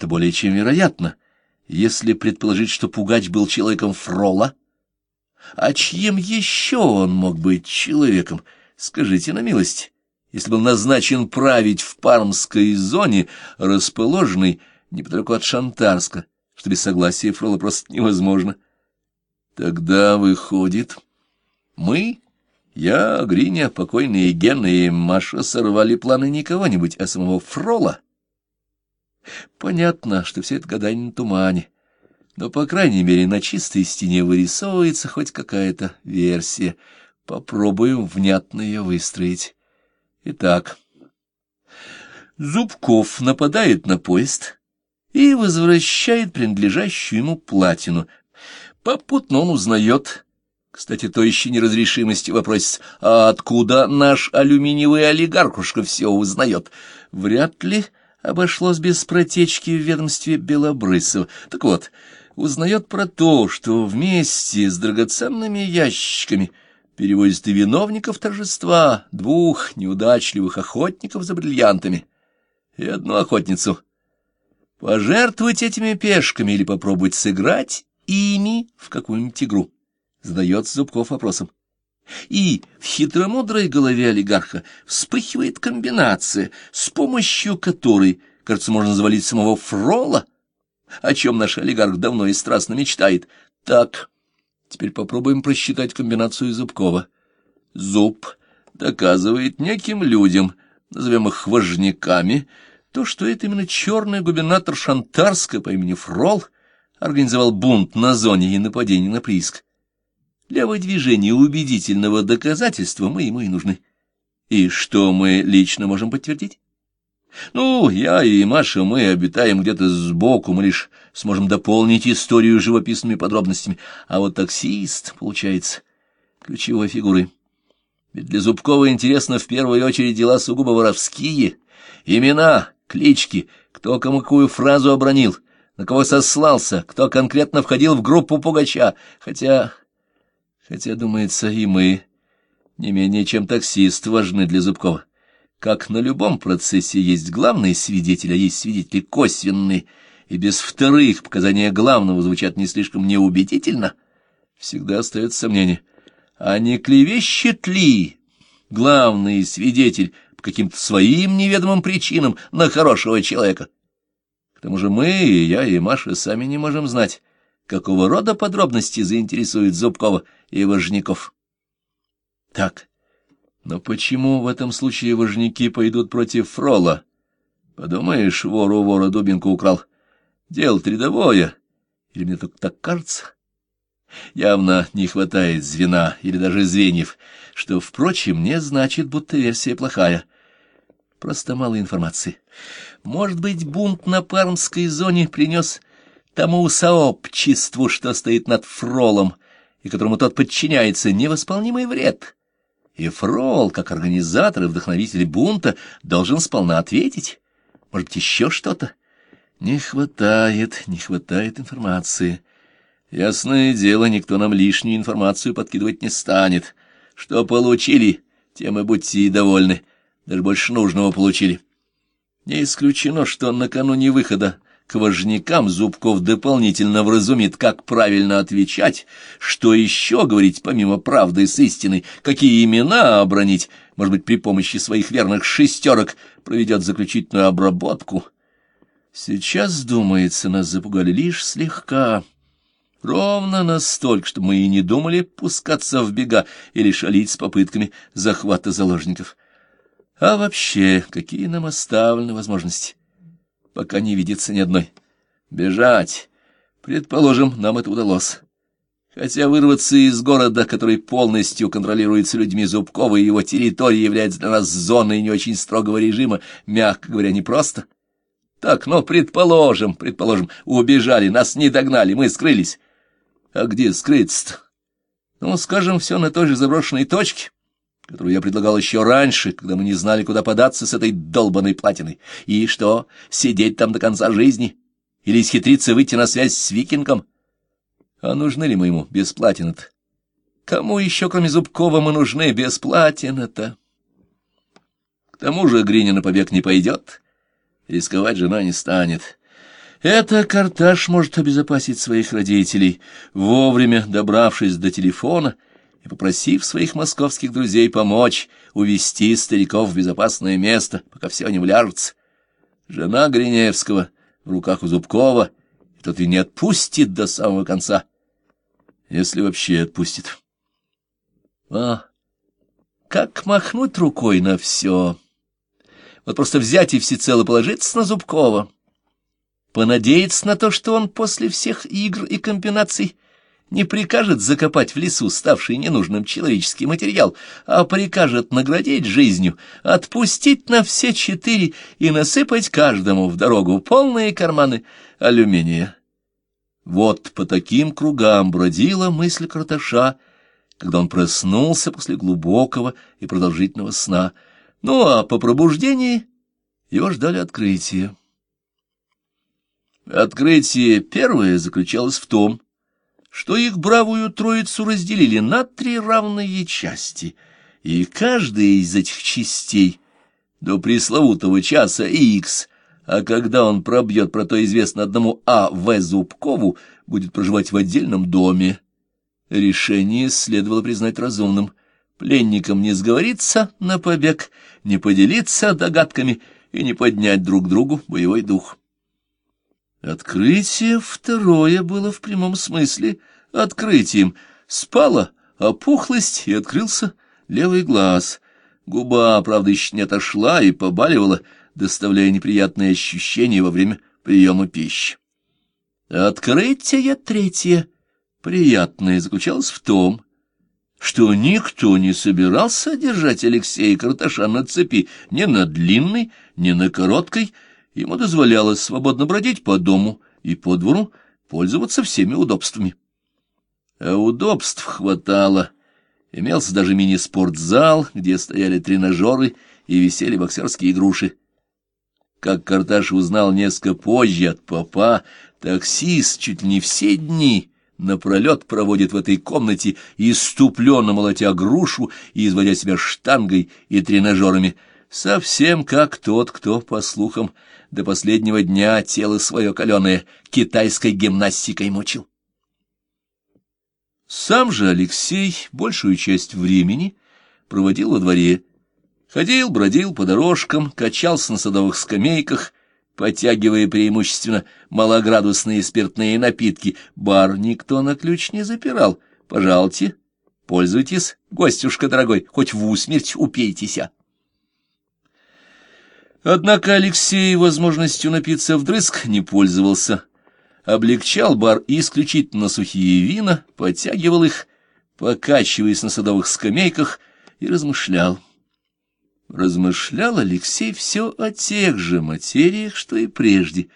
Это более чем вероятно, если предположить, что Пугач был человеком Фрола. А чьим еще он мог быть человеком? Скажите на милость, если был назначен править в Пармской зоне, расположенной неподалеку от Шантарска, что без согласия Фрола просто невозможно. Тогда выходит, мы, я, Гриня, покойные Гена и Маша сорвали планы не кого-нибудь, а самого Фрола. Понятно, что все это гадание на тумане, но, по крайней мере, на чистой стене вырисовывается хоть какая-то версия. Попробуем внятно ее выстроить. Итак, Зубков нападает на поезд и возвращает принадлежащую ему платину. Попутно он узнает... Кстати, то еще неразрешимости вопрос, а откуда наш алюминиевый олигархушка все узнает? Вряд ли обошлось без протечки в ведомстве Белобрысова. Так вот, узнает про то, что вместе с драгоценными ящиками перевозят и виновников торжества, двух неудачливых охотников за бриллиантами и одну охотницу. Пожертвовать этими пешками или попробовать сыграть ими в какую-нибудь игру? Задается Зубков вопросом. И в хитромудрой голове олигарха вспыхивает комбинация, с помощью которой, кажется, можно завалить самого Фрола, о чем наш олигарх давно и страстно мечтает. Так, теперь попробуем просчитать комбинацию Зубкова. Зуб доказывает неким людям, назовем их вожняками, то, что это именно черный губернатор Шантарска по имени Фрол организовал бунт на зоне и нападение на прииск. Для выдвижения убедительного доказательства мы ему и нужны. И что мы лично можем подтвердить? Ну, я и Маша, мы обитаем где-то сбоку, мы лишь сможем дополнить историю живописными подробностями. А вот таксист, получается, ключевой фигурой. Ведь для Зубкова интересно в первую очередь дела сугубо воровские. Имена, клички, кто кому какую фразу обронил, на кого сослался, кто конкретно входил в группу Пугача. Хотя Хотя, думается, и мы не менее чем таксист важны для Зубкова. Как на любом процессе есть главный свидетель, а есть свидетели косвенные, и без вторых показания главного звучат не слишком неубедительно, всегда остается сомнение. А не клевещет ли главный свидетель по каким-то своим неведомым причинам на хорошего человека? К тому же мы, и я, и Маша, сами не можем знать, какого рода подробности заинтересуют Зубкова и Вожняков. Так, но почему в этом случае Вожняки пойдут против Фрола? Подумаешь, вору вора дубинку украл. Дело рядовое. Или мне только так кажется? Явно не хватает звена или даже звеньев, что, впрочем, не значит, будто версия плохая. Просто мало информации. Может быть, бунт на Пармской зоне принес тому сообществу, что стоит над Фролом, и которому тот подчиняется, невосполнимый вред. И Фрол, как организатор и вдохновитель бунта, должен сполна ответить. Может быть, еще что-то? Не хватает, не хватает информации. Ясное дело, никто нам лишнюю информацию подкидывать не станет. Что получили, тем и будьте и довольны. Даже больше нужного получили. Не исключено, что накануне выхода к важникам Зубков дополнительно вразумит, как правильно отвечать, что еще говорить помимо правды с истиной, какие имена обронить, может быть, при помощи своих верных шестерок проведет заключительную обработку. Сейчас, думается, нас запугали лишь слегка, ровно настолько, что мы и не думали пускаться в бега или шалить с попытками захвата заложников. А вообще, какие нам оставлены возможности? Пока не видится ни одной. Бежать. Предположим, нам это удалось. Хотя вырваться из города, который полностью контролируется людьми Зубкова, и его территория является для нас зоной не очень строгого режима, мягко говоря, непросто. Так, ну, предположим, предположим, убежали, нас не догнали, мы скрылись. А где скрыться-то? Ну, скажем, все на той же заброшенной точке которую я предлагал еще раньше, когда мы не знали, куда податься с этой долбанной платиной. И что, сидеть там до конца жизни? Или исхитриться выйти на связь с викингом? А нужны ли мы ему без платины-то? Кому еще, кроме Зубкова, мы нужны без платины-то? К тому же Гриня на побег не пойдет, рисковать жена не станет. Это Карташ может обезопасить своих родителей, вовремя добравшись до телефона и попросив своих московских друзей помочь увести стариков в безопасное место, пока все не вляжутся. Жена Гриневского в руках у Зубкова, и тот и не отпустит до самого конца, если вообще отпустит. А как махнуть рукой на все? Вот просто взять и всецело положиться на Зубкова понадеяться на то, что он после всех игр и комбинаций не прикажет закопать в лесу ставший ненужным человеческий материал, а прикажет наградить жизнью, отпустить на все четыре и насыпать каждому в дорогу полные карманы алюминия. Вот по таким кругам бродила мысль Карташа, когда он проснулся после глубокого и продолжительного сна. Ну а по пробуждении его ждали открытия. Открытие первое заключалось в том, что их бравую троицу разделили на три равные части, и каждая из этих частей до пресловутого часа Х, а когда он пробьет про то известно одному А. В. Зубкову, будет проживать в отдельном доме. Решение следовало признать разумным. Пленникам не сговориться на побег, не поделиться догадками и не поднять друг другу боевой дух. Открытие второе было в прямом смысле открытием. Спала опухлость, и открылся левый глаз. Губа, правда, еще не отошла и побаливала, доставляя неприятные ощущения во время приема пищи. Открытие третье, приятное, заключалось в том, что никто не собирался держать Алексея Карташа на цепи ни на длинной, ни на короткой, ему дозволялось свободно бродить по дому и по двору, пользоваться всеми удобствами. А удобств хватало. Имелся даже мини-спортзал, где стояли тренажеры и висели боксерские игруши. Как Карташ узнал несколько позже от папа, таксист чуть ли не все дни напролет проводит в этой комнате, иступленно молотя грушу и изводя себя штангой и тренажерами, совсем как тот, кто, по слухам, до последнего дня тело свое каленое китайской гимнастикой мучил. Сам же Алексей большую часть времени проводил во дворе. Ходил, бродил по дорожкам, качался на садовых скамейках, подтягивая преимущественно малоградусные спиртные напитки. Бар никто на ключ не запирал. Пожалуйте, пользуйтесь, гостюшка дорогой, хоть в усмерть упейтесь. Однако Алексей возможностью напиться вдрызг не пользовался. Облегчал бар исключительно сухие вина, подтягивал их, покачиваясь на садовых скамейках, и размышлял. Размышлял Алексей все о тех же материях, что и прежде,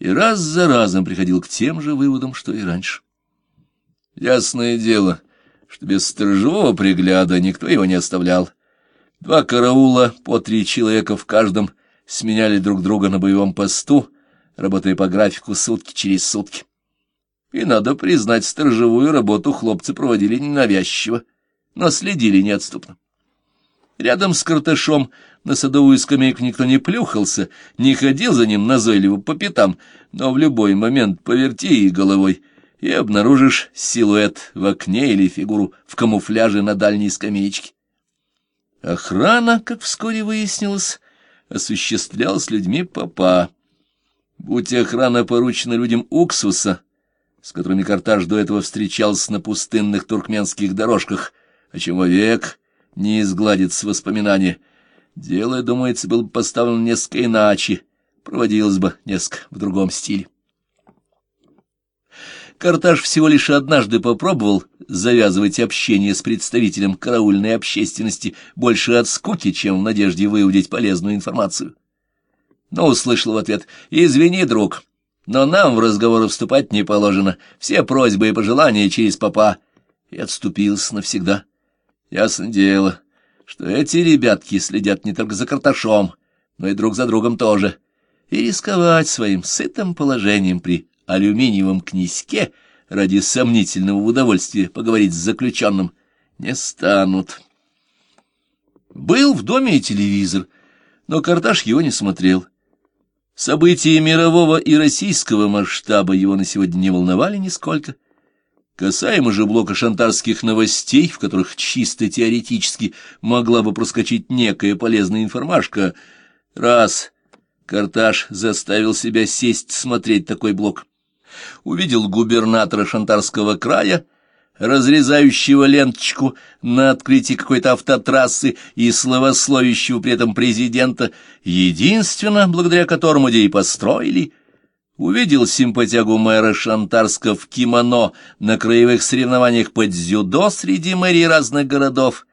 и раз за разом приходил к тем же выводам, что и раньше. Ясное дело, что без сторожевого пригляда никто его не оставлял. Два караула, по три человека в каждом — сменяли друг друга на боевом посту, работая по графику сутки через сутки. И, надо признать, сторожевую работу хлопцы проводили ненавязчиво, но следили неотступно. Рядом с Карташом на садовую скамейку никто не плюхался, не ходил за ним назойливо по пятам, но в любой момент поверти и головой, и обнаружишь силуэт в окне или фигуру в камуфляже на дальней скамеечке. Охрана, как вскоре выяснилось, осуществлялась людьми папа. Будь охрана поручена людям уксуса, с которыми Картаж до этого встречался на пустынных туркменских дорожках, о чем вовек не изгладится воспоминания, дело, думается, было бы поставлено несколько иначе, проводилось бы несколько в другом стиле. Карташ всего лишь однажды попробовал завязывать общение с представителем караульной общественности больше от скуки, чем в надежде выудить полезную информацию. Но услышал в ответ «Извини, друг, но нам в разговоры вступать не положено, все просьбы и пожелания через папа». И отступился навсегда. Ясно дело, что эти ребятки следят не только за Карташом, но и друг за другом тоже, и рисковать своим сытым положением при алюминиевом князьке ради сомнительного удовольствия поговорить с заключенным не станут. Был в доме и телевизор, но Карташ его не смотрел. События мирового и российского масштаба его на сегодня не волновали нисколько. Касаемо же блока шантарских новостей, в которых чисто теоретически могла бы проскочить некая полезная информашка, раз Карташ заставил себя сесть смотреть такой блок. Увидел губернатора шантарского края, разрезающего ленточку на открытии какой-то автотрассы и словословящего при этом президента, единственно, благодаря которому де и построили — увидел симпатягу мэра Шантарска в кимоно на краевых соревнованиях под дзюдо среди мэрий разных городов,